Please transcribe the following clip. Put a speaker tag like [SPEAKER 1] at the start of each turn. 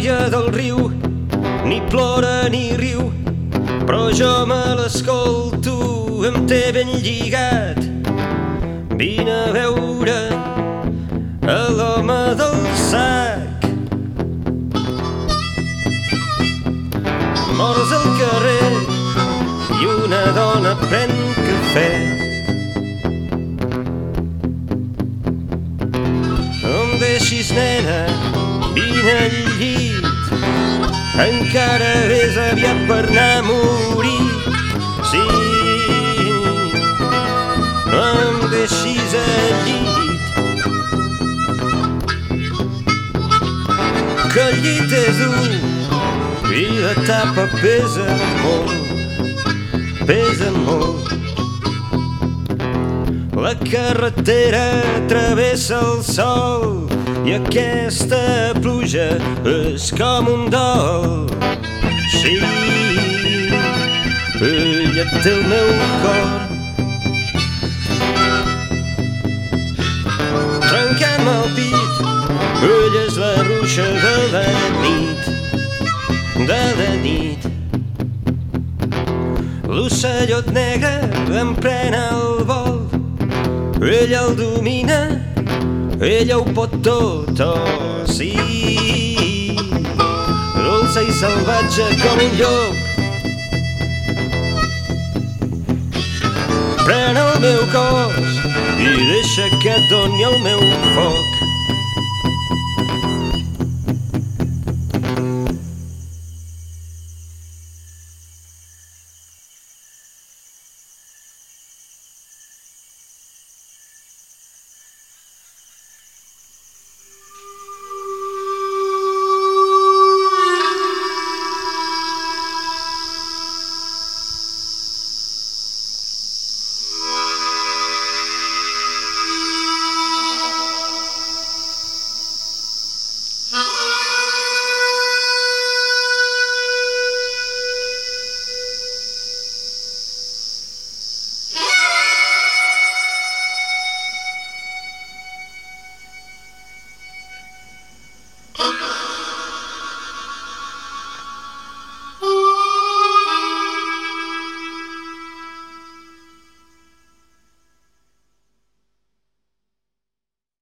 [SPEAKER 1] Noia del riu, ni plora ni riu, però jo me l'escolto, em té ben lligat. Vine a veure a l'home del sac. Morts al carrer i una dona pren cafè. No em deixis, nena, vine al llit. Encara és aviat per anar a morir. Sí, no em deixis al llit. Que el llit és dur i la tapa pesa molt, pesa molt. La carretera travessa el sol i aquesta pluja és com un dol. Sí, ella té el meu cor. Trencant-me el pit, ella és la ruixa de la nit, de la nit. L'ocellot negre em pren el vol, ella el domina, ella ho pot tot, oh sí. Dolça i salvatge com un llop. Pren el meu cos i deixa que et doni el meu foc.